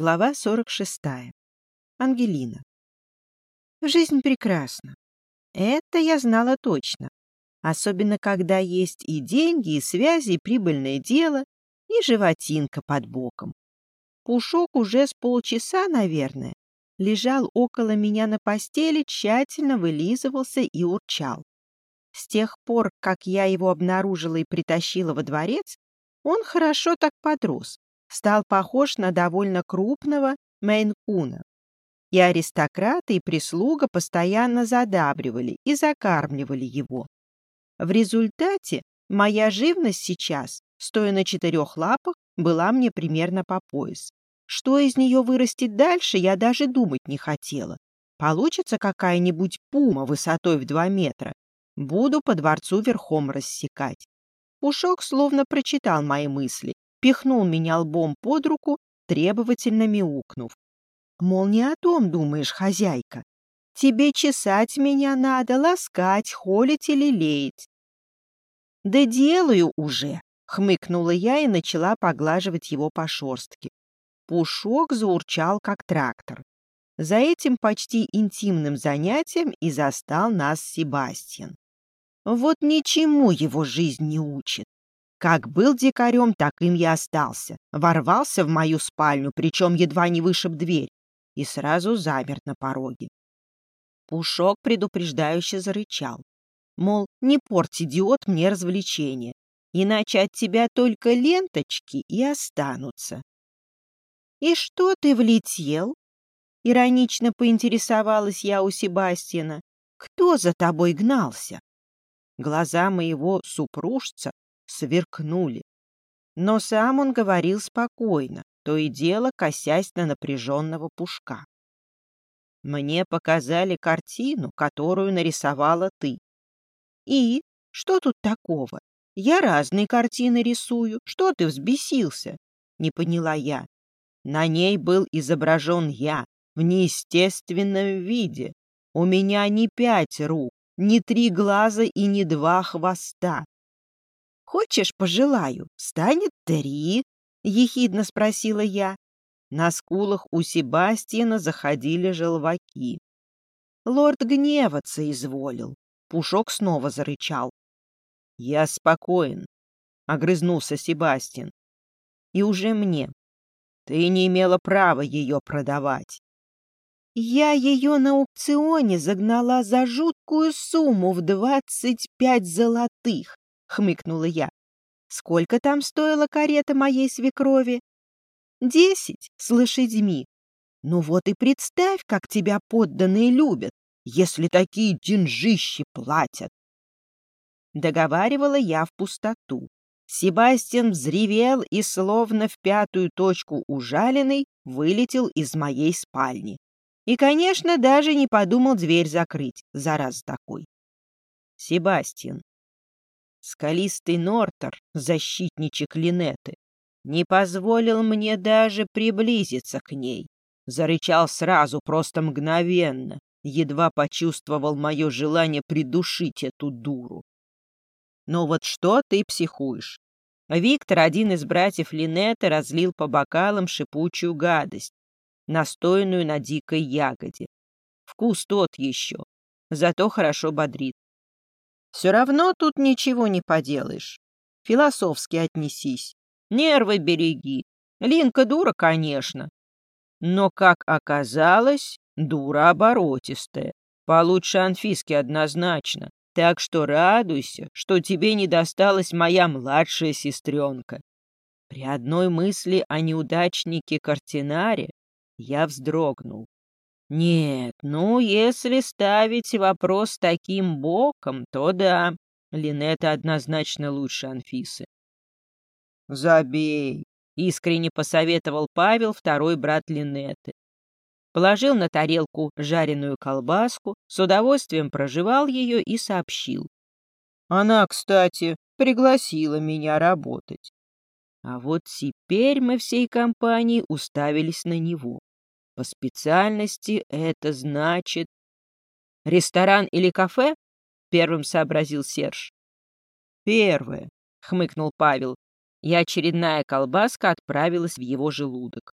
Глава 46. Ангелина. Жизнь прекрасна. Это я знала точно. Особенно, когда есть и деньги, и связи, и прибыльное дело, и животинка под боком. Пушок уже с полчаса, наверное, лежал около меня на постели, тщательно вылизывался и урчал. С тех пор, как я его обнаружила и притащила во дворец, он хорошо так подрос, стал похож на довольно крупного мейн-куна. И аристократы, и прислуга постоянно задабривали и закармливали его. В результате моя живность сейчас, стоя на четырех лапах, была мне примерно по пояс. Что из нее вырастет дальше, я даже думать не хотела. Получится какая-нибудь пума высотой в два метра. Буду по дворцу верхом рассекать. Пушок словно прочитал мои мысли пихнул меня лбом под руку, требовательно мяукнув. Мол, не о том думаешь, хозяйка. Тебе чесать меня надо, ласкать, холить или леять. Да делаю уже, хмыкнула я и начала поглаживать его по шорстке. Пушок заурчал, как трактор. За этим почти интимным занятием и застал нас Себастьян. Вот ничему его жизнь не учит. Как был дикарем, так им и остался. Ворвался в мою спальню, причем едва не вышиб дверь, и сразу замер на пороге. Пушок предупреждающе зарычал. Мол, не порть, идиот, мне развлечение, иначе от тебя только ленточки и останутся. — И что ты влетел? — иронично поинтересовалась я у Себастьяна. — Кто за тобой гнался? Глаза моего супружца сверкнули. Но сам он говорил спокойно, то и дело косясь на напряженного пушка. Мне показали картину, которую нарисовала ты. И что тут такого? Я разные картины рисую. Что ты взбесился? Не поняла я. На ней был изображен я в неестественном виде. У меня не пять рук, не три глаза и не два хвоста. Хочешь, пожелаю, станет три? — ехидно спросила я. На скулах у Себастьяна заходили желваки. Лорд гневаться изволил. Пушок снова зарычал. — Я спокоен, — огрызнулся Себастьян. — И уже мне. Ты не имела права ее продавать. Я ее на аукционе загнала за жуткую сумму в двадцать пять золотых. — хмыкнула я. «Сколько там стоила карета моей свекрови?» «Десять с лошадьми. Ну вот и представь, как тебя подданные любят, если такие деньжищи платят!» Договаривала я в пустоту. Себастьян взревел и, словно в пятую точку ужаленный, вылетел из моей спальни. И, конечно, даже не подумал дверь закрыть, зараз такой. Себастьян, Скалистый Нортер, защитничек Линеты, не позволил мне даже приблизиться к ней. Зарычал сразу, просто мгновенно, едва почувствовал мое желание придушить эту дуру. «Ну вот что ты психуешь?» Виктор, один из братьев Линеты, разлил по бокалам шипучую гадость, настойную на дикой ягоде. Вкус тот еще, зато хорошо бодрит. Все равно тут ничего не поделаешь. Философски отнесись. Нервы береги. Линка дура, конечно. Но, как оказалось, дура оборотистая. Получше Анфиски однозначно. Так что радуйся, что тебе не досталась моя младшая сестренка. При одной мысли о неудачнике Картинаре я вздрогнул. Нет, ну, если ставить вопрос таким боком, то да, Линета однозначно лучше Анфисы. Забей, искренне посоветовал Павел, второй брат Линеты. Положил на тарелку жареную колбаску, с удовольствием прожевал ее и сообщил. Она, кстати, пригласила меня работать. А вот теперь мы всей компанией уставились на него. По специальности это значит... Ресторан или кафе? Первым сообразил Серж. Первое, хмыкнул Павел, и очередная колбаска отправилась в его желудок.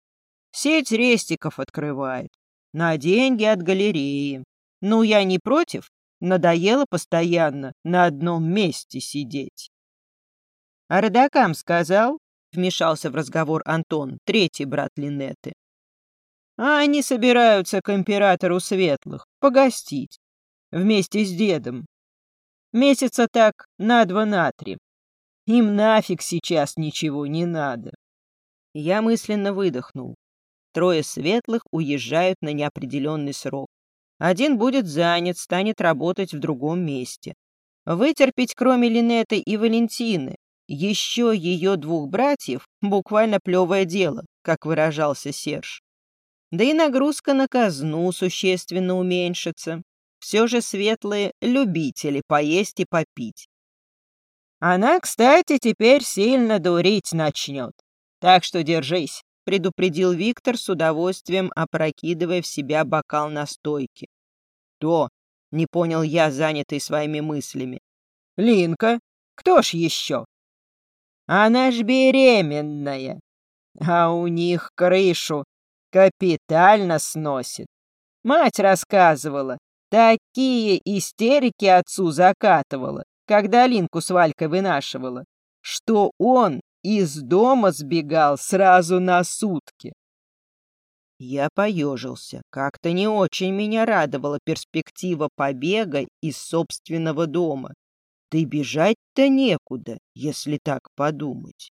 Сеть рестиков открывает. На деньги от галереи. Ну, я не против. Надоело постоянно на одном месте сидеть. А родакам сказал, вмешался в разговор Антон, третий брат Линеты. А они собираются к императору Светлых погостить вместе с дедом. Месяца так на два на три. Им нафиг сейчас ничего не надо. Я мысленно выдохнул. Трое светлых уезжают на неопределенный срок. Один будет занят, станет работать в другом месте. Вытерпеть, кроме Линеты и Валентины, еще ее двух братьев — буквально плевое дело, как выражался Серж. Да и нагрузка на казну существенно уменьшится. Все же светлые любители поесть и попить. Она, кстати, теперь сильно дурить начнет. Так что держись, предупредил Виктор с удовольствием, опрокидывая в себя бокал настойки. То, не понял я, занятый своими мыслями. Линка, кто ж еще? Она ж беременная, а у них крышу капитально сносит. Мать рассказывала, такие истерики отцу закатывала, когда Линку с Валькой вынашивала, что он из дома сбегал сразу на сутки. Я поежился. Как-то не очень меня радовала перспектива побега из собственного дома. Да бежать-то некуда, если так подумать.